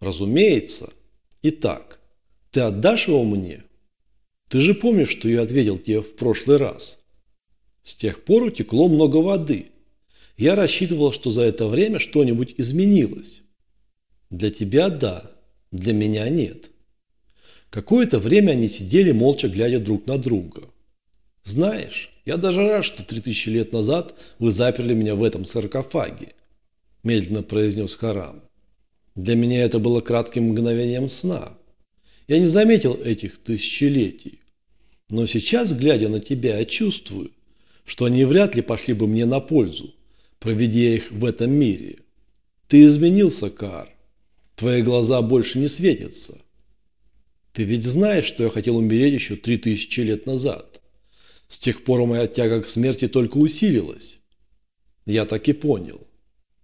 Разумеется. Итак, ты отдашь его мне? Ты же помнишь, что я ответил тебе в прошлый раз? С тех пор утекло много воды. Я рассчитывал, что за это время что-нибудь изменилось. Для тебя – да, для меня – нет. Какое-то время они сидели, молча глядя друг на друга. Знаешь, я даже рад, что три тысячи лет назад вы заперли меня в этом саркофаге, медленно произнес Харам. Для меня это было кратким мгновением сна. Я не заметил этих тысячелетий. Но сейчас, глядя на тебя, я чувствую, что они вряд ли пошли бы мне на пользу, проведя их в этом мире. Ты изменился, Кар. Твои глаза больше не светятся. Ты ведь знаешь, что я хотел умереть еще три тысячи лет назад. С тех пор моя тяга к смерти только усилилась. Я так и понял.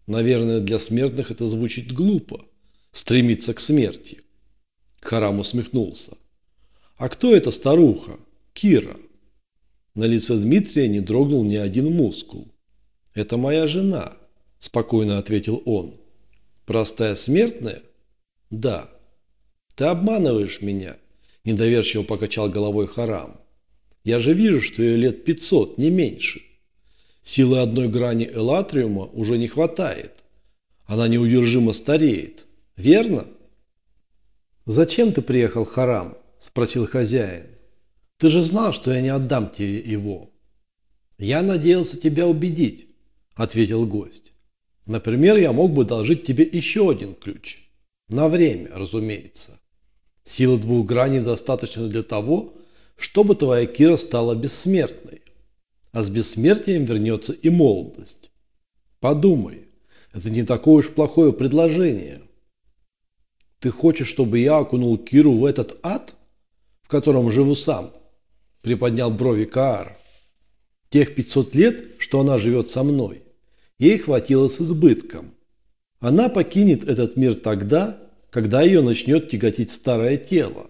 Наверное, для смертных это звучит глупо. Стремиться к смерти. Харам усмехнулся. А кто эта старуха? Кира. На лице Дмитрия не дрогнул ни один мускул. «Это моя жена», – спокойно ответил он. «Простая смертная?» «Да». «Ты обманываешь меня», – недоверчиво покачал головой Харам. «Я же вижу, что ее лет пятьсот, не меньше. Силы одной грани Элатриума уже не хватает. Она неудержимо стареет. Верно?» «Зачем ты приехал, Харам?» – спросил хозяин. «Ты же знал, что я не отдам тебе его». «Я надеялся тебя убедить», – ответил гость. «Например, я мог бы должить тебе еще один ключ. На время, разумеется. Сила двух граней достаточно для того, чтобы твоя Кира стала бессмертной. А с бессмертием вернется и молодость. Подумай, это не такое уж плохое предложение. Ты хочешь, чтобы я окунул Киру в этот ад, в котором живу сам? Приподнял брови Каар. Тех 500 лет, что она живет со мной, ей хватило с избытком. Она покинет этот мир тогда, когда ее начнет тяготить старое тело.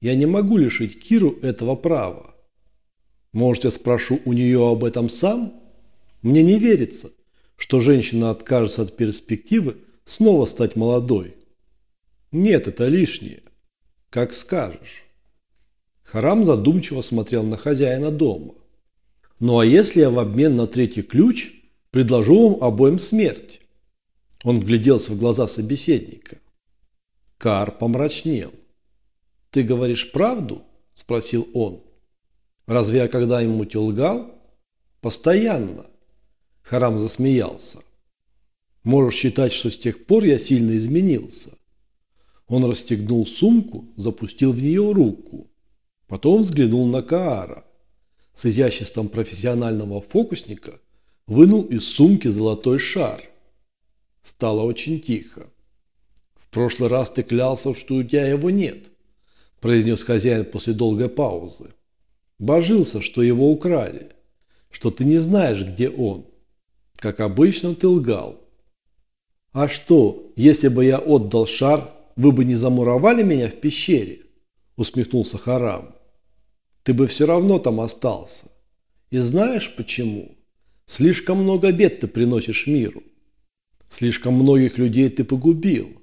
Я не могу лишить Киру этого права. Может, я спрошу у нее об этом сам? Мне не верится, что женщина откажется от перспективы снова стать молодой. Нет, это лишнее. Как скажешь. Харам задумчиво смотрел на хозяина дома. Ну а если я в обмен на третий ключ предложу вам обоим смерть? Он вгляделся в глаза собеседника. Кар помрачнел. «Ты говоришь правду?» – спросил он. «Разве я когда-нибудь лгал?» «Постоянно». Харам засмеялся. «Можешь считать, что с тех пор я сильно изменился». Он расстегнул сумку, запустил в нее руку. Потом взглянул на Каара. С изяществом профессионального фокусника вынул из сумки золотой шар. Стало очень тихо прошлый раз ты клялся, что у тебя его нет», – произнес хозяин после долгой паузы. «Божился, что его украли, что ты не знаешь, где он. Как обычно, ты лгал». «А что, если бы я отдал шар, вы бы не замуровали меня в пещере?» – усмехнулся Харам. «Ты бы все равно там остался. И знаешь почему? Слишком много бед ты приносишь миру. Слишком многих людей ты погубил.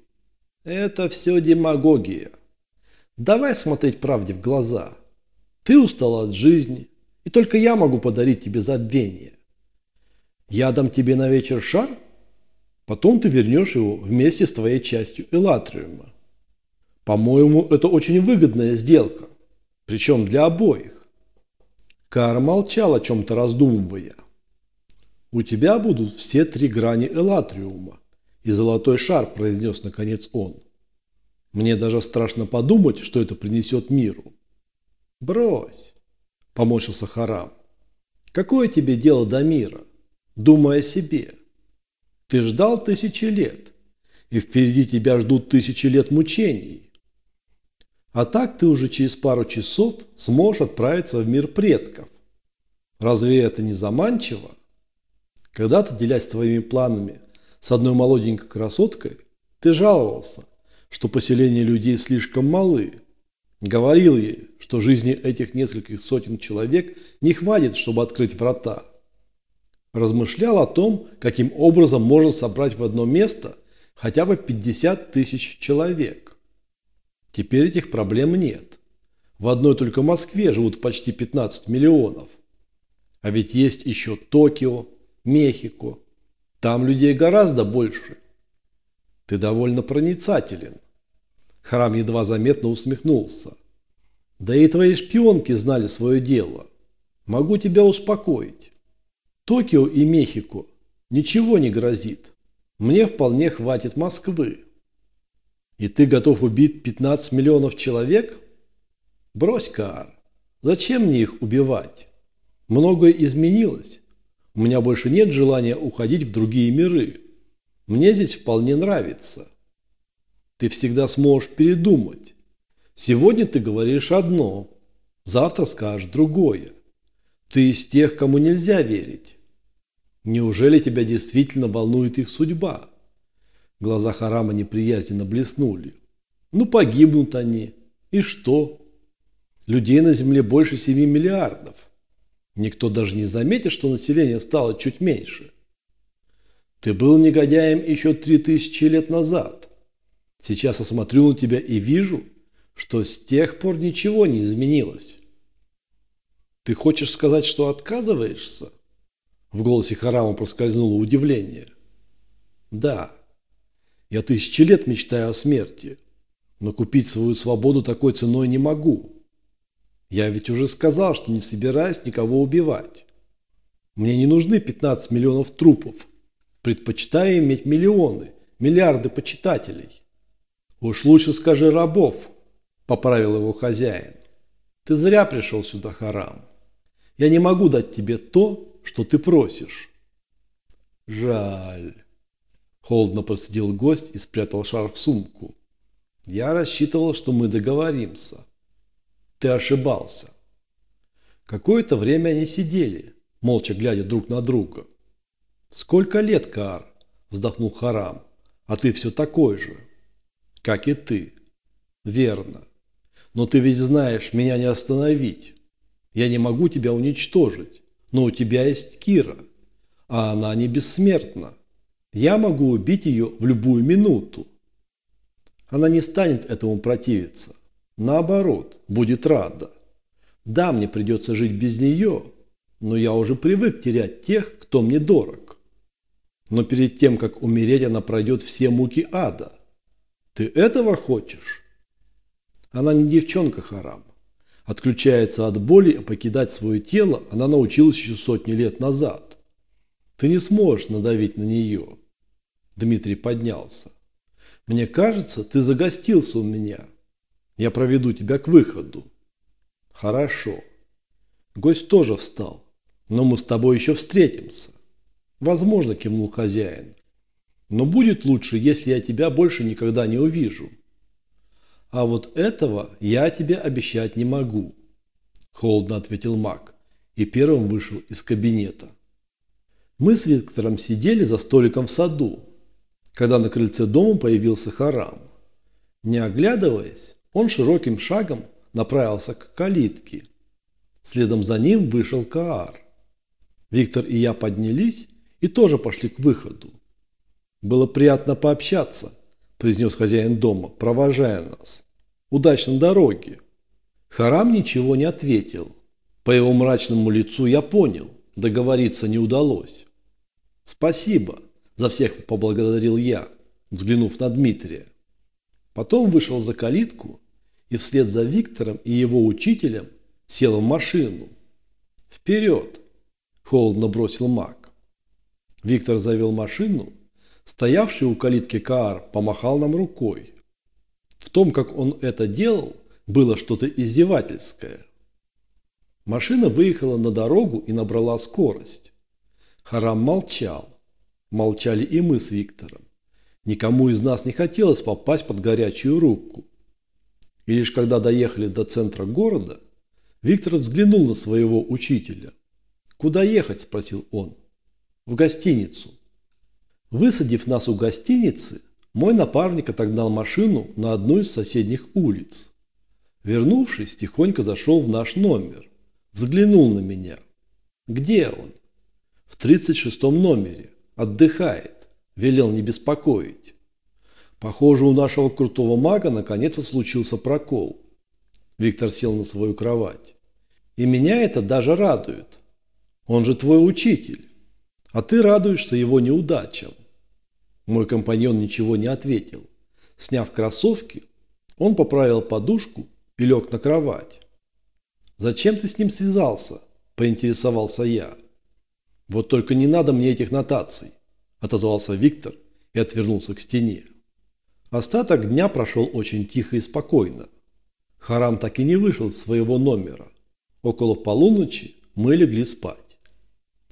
Это все демагогия. Давай смотреть правде в глаза. Ты устал от жизни, и только я могу подарить тебе забвение. Я дам тебе на вечер шар, потом ты вернешь его вместе с твоей частью Элатриума. По-моему, это очень выгодная сделка, причем для обоих. Кар молчал о чем-то раздумывая. У тебя будут все три грани Элатриума и золотой шар», – произнес наконец он. «Мне даже страшно подумать, что это принесет миру». «Брось», – поморщился Харам. «Какое тебе дело до мира? Думай о себе. Ты ждал тысячи лет, и впереди тебя ждут тысячи лет мучений. А так ты уже через пару часов сможешь отправиться в мир предков. Разве это не заманчиво? Когда-то, делясь твоими планами с одной молоденькой красоткой, ты жаловался, что поселения людей слишком малы. Говорил ей, что жизни этих нескольких сотен человек не хватит, чтобы открыть врата. Размышлял о том, каким образом можно собрать в одно место хотя бы 50 тысяч человек. Теперь этих проблем нет. В одной только Москве живут почти 15 миллионов. А ведь есть еще Токио, Мехико. Там людей гораздо больше. Ты довольно проницателен. Харам едва заметно усмехнулся. Да и твои шпионки знали свое дело. Могу тебя успокоить. Токио и Мехико ничего не грозит. Мне вполне хватит Москвы. И ты готов убить 15 миллионов человек? Брось, Каар. Зачем мне их убивать? Многое изменилось. У меня больше нет желания уходить в другие миры. Мне здесь вполне нравится. Ты всегда сможешь передумать. Сегодня ты говоришь одно, завтра скажешь другое. Ты из тех, кому нельзя верить. Неужели тебя действительно волнует их судьба? Глаза Харама неприязненно блеснули. Ну погибнут они. И что? Людей на Земле больше 7 миллиардов. Никто даже не заметит, что население стало чуть меньше. Ты был негодяем еще 3000 лет назад. Сейчас я смотрю на тебя и вижу, что с тех пор ничего не изменилось. Ты хочешь сказать, что отказываешься? В голосе Харама проскользнуло удивление. Да, я тысячи лет мечтаю о смерти, но купить свою свободу такой ценой не могу. Я ведь уже сказал, что не собираюсь никого убивать. Мне не нужны 15 миллионов трупов. Предпочитаю иметь миллионы, миллиарды почитателей. Уж лучше скажи рабов, поправил его хозяин. Ты зря пришел сюда, Харам. Я не могу дать тебе то, что ты просишь. Жаль. Холодно процедил гость и спрятал шар в сумку. Я рассчитывал, что мы договоримся. Ты ошибался. Какое-то время они сидели, молча глядя друг на друга. «Сколько лет, Каар?» – вздохнул Харам. «А ты все такой же, как и ты». «Верно. Но ты ведь знаешь, меня не остановить. Я не могу тебя уничтожить, но у тебя есть Кира, а она не бессмертна. Я могу убить ее в любую минуту. Она не станет этому противиться. Наоборот, будет рада. Да, мне придется жить без нее, но я уже привык терять тех, кто мне дорог. Но перед тем, как умереть, она пройдет все муки ада. Ты этого хочешь? Она не девчонка Харам. Отключается от боли, а покидать свое тело она научилась еще сотни лет назад. Ты не сможешь надавить на нее. Дмитрий поднялся. Мне кажется, ты загостился у меня. Я проведу тебя к выходу. Хорошо. Гость тоже встал. Но мы с тобой еще встретимся. Возможно, кивнул хозяин. Но будет лучше, если я тебя больше никогда не увижу. А вот этого я тебе обещать не могу. Холодно ответил маг и первым вышел из кабинета. Мы с Виктором сидели за столиком в саду, когда на крыльце дома появился Харам. Не оглядываясь, он широким шагом направился к калитке. Следом за ним вышел Каар. Виктор и я поднялись и тоже пошли к выходу. «Было приятно пообщаться», – произнес хозяин дома, провожая нас. «Удачной дороги». Харам ничего не ответил. По его мрачному лицу я понял, договориться не удалось. «Спасибо», – за всех поблагодарил я, взглянув на Дмитрия. Потом вышел за калитку и вслед за Виктором и его учителем сел в машину. «Вперед!» – холодно бросил маг. Виктор завел машину, стоявший у калитки Каар помахал нам рукой. В том, как он это делал, было что-то издевательское. Машина выехала на дорогу и набрала скорость. Харам молчал. Молчали и мы с Виктором. Никому из нас не хотелось попасть под горячую руку. И лишь когда доехали до центра города, Виктор взглянул на своего учителя. «Куда ехать?» – спросил он. «В гостиницу». Высадив нас у гостиницы, мой напарник отогнал машину на одну из соседних улиц. Вернувшись, тихонько зашел в наш номер. Взглянул на меня. «Где он?» «В 36 номере. Отдыхает. Велел не беспокоить. Похоже, у нашего крутого мага наконец-то случился прокол. Виктор сел на свою кровать. И меня это даже радует. Он же твой учитель. А ты радуешься его неудачам. Мой компаньон ничего не ответил. Сняв кроссовки, он поправил подушку и лег на кровать. «Зачем ты с ним связался?» – поинтересовался я. «Вот только не надо мне этих нотаций», – отозвался Виктор и отвернулся к стене. Остаток дня прошел очень тихо и спокойно. Харам так и не вышел из своего номера. Около полуночи мы легли спать.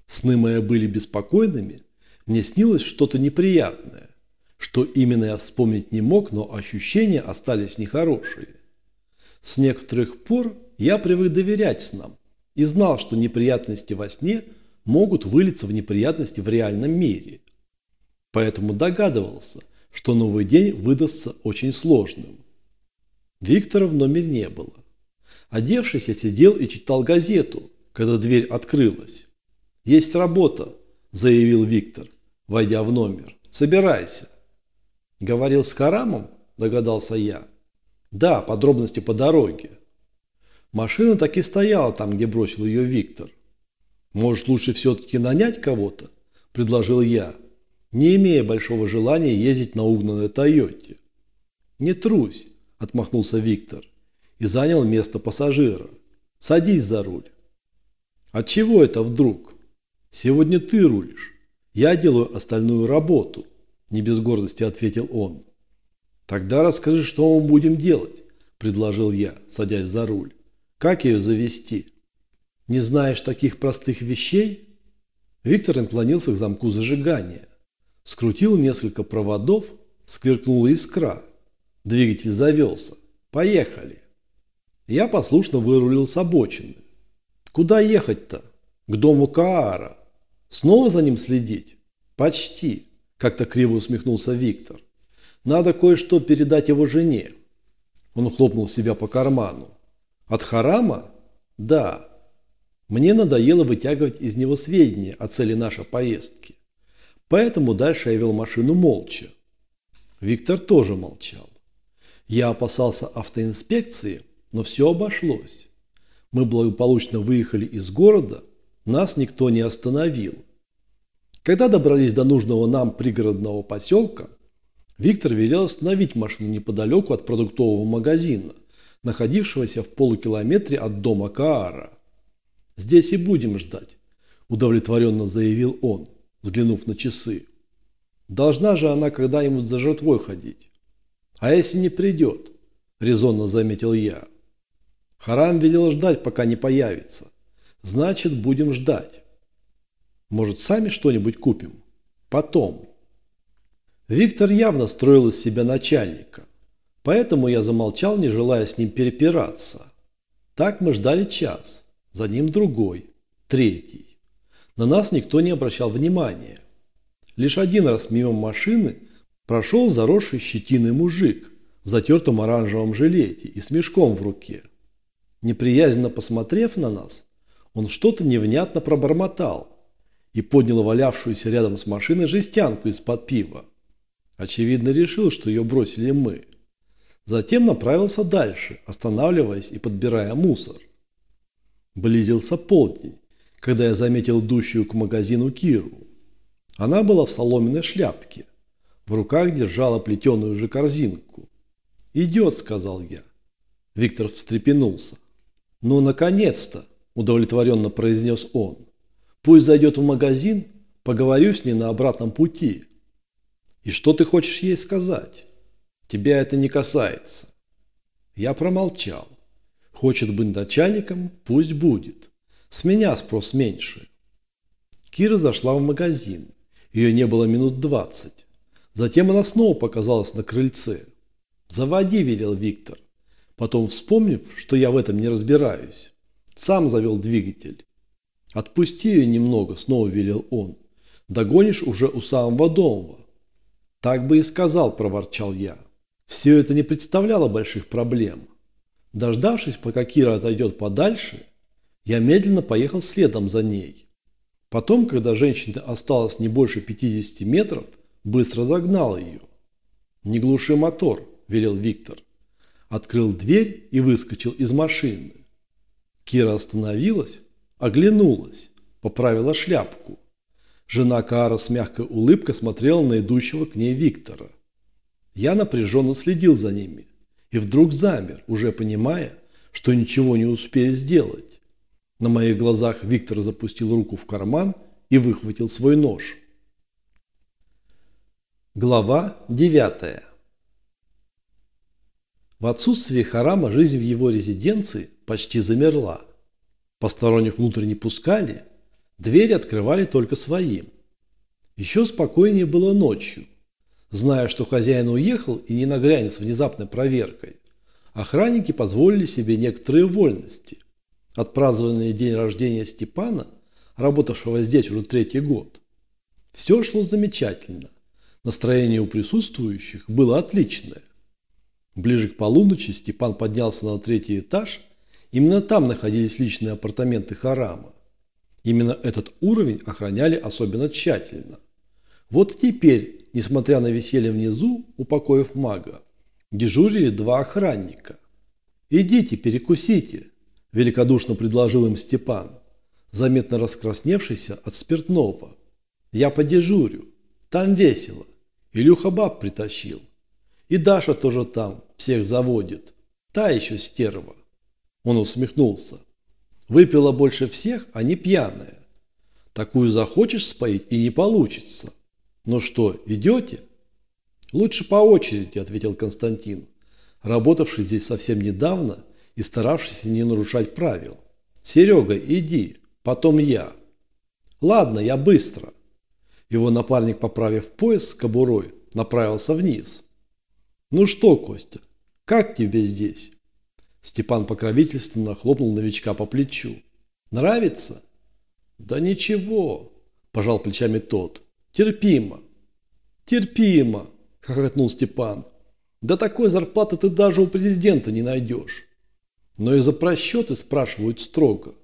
Сны мои были беспокойными, мне снилось что-то неприятное. Что именно я вспомнить не мог, но ощущения остались нехорошие. С некоторых пор я привык доверять снам и знал, что неприятности во сне могут вылиться в неприятности в реальном мире. Поэтому догадывался, что новый день выдастся очень сложным. Виктора в номере не было. Одевшись, я сидел и читал газету, когда дверь открылась. «Есть работа», – заявил Виктор, войдя в номер. «Собирайся». «Говорил с Карамом?» – догадался я. «Да, подробности по дороге». Машина так и стояла там, где бросил ее Виктор. «Может, лучше все-таки нанять кого-то?» – предложил я, не имея большого желания ездить на угнанной Тойоте. «Не трусь», – отмахнулся Виктор и занял место пассажира. «Садись за руль». «От чего это вдруг? Сегодня ты рулишь. Я делаю остальную работу», – не без гордости ответил он. «Тогда расскажи, что мы будем делать», – предложил я, садясь за руль. «Как ее завести?» «Не знаешь таких простых вещей?» Виктор наклонился к замку зажигания. Скрутил несколько проводов, скверкнула искра. Двигатель завелся. «Поехали!» Я послушно вырулил с обочины. «Куда ехать-то?» «К дому Каара. Снова за ним следить?» «Почти», – как-то криво усмехнулся Виктор. «Надо кое-что передать его жене». Он хлопнул себя по карману. «От Харама?» «Да». Мне надоело вытягивать из него сведения о цели нашей поездки. Поэтому дальше я вел машину молча. Виктор тоже молчал. Я опасался автоинспекции, но все обошлось. Мы благополучно выехали из города, нас никто не остановил. Когда добрались до нужного нам пригородного поселка, Виктор велел остановить машину неподалеку от продуктового магазина, находившегося в полукилометре от дома Каара. «Здесь и будем ждать», – удовлетворенно заявил он взглянув на часы. Должна же она когда-нибудь за жертвой ходить. А если не придет? Резонно заметил я. Харам велел ждать, пока не появится. Значит, будем ждать. Может, сами что-нибудь купим? Потом. Виктор явно строил из себя начальника. Поэтому я замолчал, не желая с ним перепираться. Так мы ждали час. За ним другой. Третий. На нас никто не обращал внимания. Лишь один раз мимо машины прошел заросший щетиной мужик в затертом оранжевом жилете и с мешком в руке. Неприязненно посмотрев на нас, он что-то невнятно пробормотал и поднял валявшуюся рядом с машиной жестянку из-под пива. Очевидно, решил, что ее бросили мы. Затем направился дальше, останавливаясь и подбирая мусор. Близился полдень, когда я заметил идущую к магазину Киру. Она была в соломенной шляпке. В руках держала плетеную же корзинку. «Идет», – сказал я. Виктор встрепенулся. «Ну, наконец-то!» – удовлетворенно произнес он. «Пусть зайдет в магазин, поговорю с ней на обратном пути». «И что ты хочешь ей сказать?» «Тебя это не касается». Я промолчал. Хочет быть начальником, пусть будет. С меня спрос меньше. Кира зашла в магазин. Ее не было минут двадцать. Затем она снова показалась на крыльце. «Заводи», – велел Виктор. Потом, вспомнив, что я в этом не разбираюсь, сам завел двигатель. «Отпусти ее немного», – снова велел он. «Догонишь уже у самого дома». «Так бы и сказал», – проворчал я. Все это не представляло больших проблем. Дождавшись, пока Кира отойдет подальше, я медленно поехал следом за ней. Потом, когда женщина осталась не больше 50 метров, быстро догнал ее. «Не глуши мотор», – велел Виктор. Открыл дверь и выскочил из машины. Кира остановилась, оглянулась, поправила шляпку. Жена Кара с мягкой улыбкой смотрела на идущего к ней Виктора. Я напряженно следил за ними и вдруг замер, уже понимая, что ничего не успею сделать. На моих глазах Виктор запустил руку в карман и выхватил свой нож. Глава 9 В отсутствие Харама жизнь в его резиденции почти замерла. Посторонних внутрь не пускали, двери открывали только своим. Еще спокойнее было ночью. Зная, что хозяин уехал и не нагрянет с внезапной проверкой, охранники позволили себе некоторые вольности. Отпразднованный день рождения Степана, работавшего здесь уже третий год. Все шло замечательно. Настроение у присутствующих было отличное. Ближе к полуночи Степан поднялся на третий этаж. Именно там находились личные апартаменты Харама. Именно этот уровень охраняли особенно тщательно. Вот теперь, несмотря на веселье внизу, у покоев мага, дежурили два охранника. «Идите, перекусите», – великодушно предложил им Степан, заметно раскрасневшийся от спиртного. «Я подежурю. Там весело. Илюха баб притащил. И Даша тоже там, всех заводит. Та еще стерва». Он усмехнулся. «Выпила больше всех, а не пьяная. Такую захочешь споить и не получится. Ну что, идете?» «Лучше по очереди», – ответил Константин, работавший здесь совсем недавно и старавшийся не нарушать правил. «Серега, иди, потом я». «Ладно, я быстро». Его напарник, поправив пояс с кобурой, направился вниз. «Ну что, Костя, как тебе здесь?» Степан покровительственно хлопнул новичка по плечу. «Нравится?» «Да ничего», – пожал плечами тот. «Терпимо». «Терпимо», – хохотнул Степан. «Да такой зарплаты ты даже у президента не найдешь». Но и за просчеты спрашивают строго.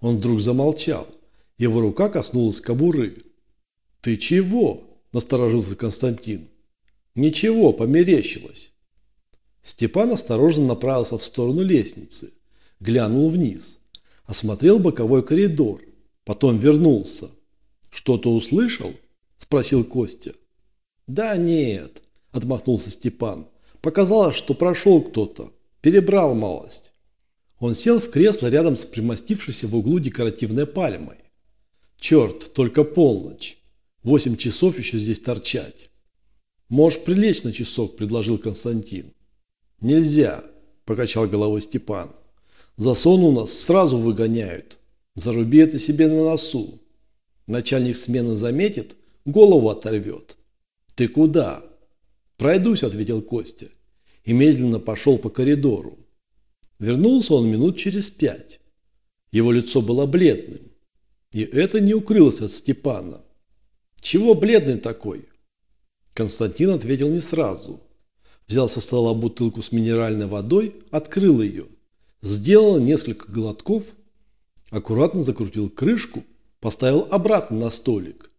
Он вдруг замолчал. Его рука коснулась кобуры. «Ты чего?» – насторожился Константин. «Ничего, померещилось». Степан осторожно направился в сторону лестницы, глянул вниз, осмотрел боковой коридор, потом вернулся. «Что-то услышал?» – спросил Костя. «Да нет», – отмахнулся Степан. «Показалось, что прошел кто-то, перебрал малость». Он сел в кресло рядом с примостившейся в углу декоративной пальмой. Черт, только полночь. Восемь часов еще здесь торчать. Можешь прилечь на часок, предложил Константин. Нельзя, покачал головой Степан. За сон у нас сразу выгоняют. Заруби это себе на носу. Начальник смены заметит, голову оторвет. Ты куда? Пройдусь, ответил Костя и медленно пошел по коридору. Вернулся он минут через пять. Его лицо было бледным. И это не укрылось от Степана. «Чего бледный такой?» Константин ответил не сразу. Взял со стола бутылку с минеральной водой, открыл ее. Сделал несколько глотков, аккуратно закрутил крышку, поставил обратно на столик.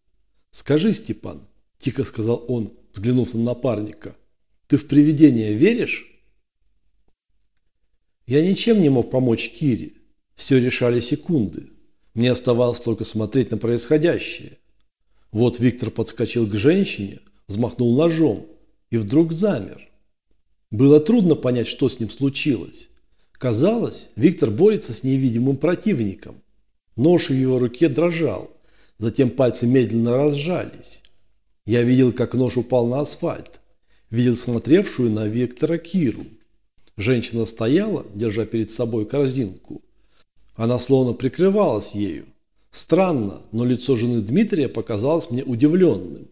«Скажи, Степан», – тихо сказал он, взглянув на напарника, – «ты в привидения веришь?» Я ничем не мог помочь Кире. Все решали секунды. Мне оставалось только смотреть на происходящее. Вот Виктор подскочил к женщине, взмахнул ножом и вдруг замер. Было трудно понять, что с ним случилось. Казалось, Виктор борется с невидимым противником. Нож в его руке дрожал, затем пальцы медленно разжались. Я видел, как нож упал на асфальт, видел смотревшую на Виктора Киру. Женщина стояла, держа перед собой корзинку. Она словно прикрывалась ею. Странно, но лицо жены Дмитрия показалось мне удивленным.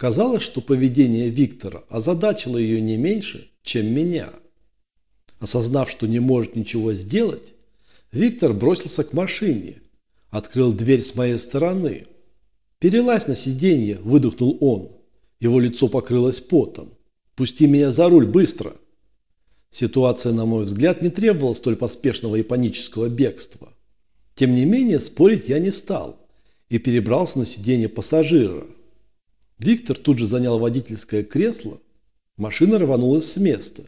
Казалось, что поведение Виктора озадачило ее не меньше, чем меня. Осознав, что не может ничего сделать, Виктор бросился к машине, открыл дверь с моей стороны. «Перелазь на сиденье», – выдохнул он. Его лицо покрылось потом. «Пусти меня за руль, быстро!» Ситуация, на мой взгляд, не требовала столь поспешного и панического бегства. Тем не менее, спорить я не стал и перебрался на сиденье пассажира. Виктор тут же занял водительское кресло. Машина рванулась с места.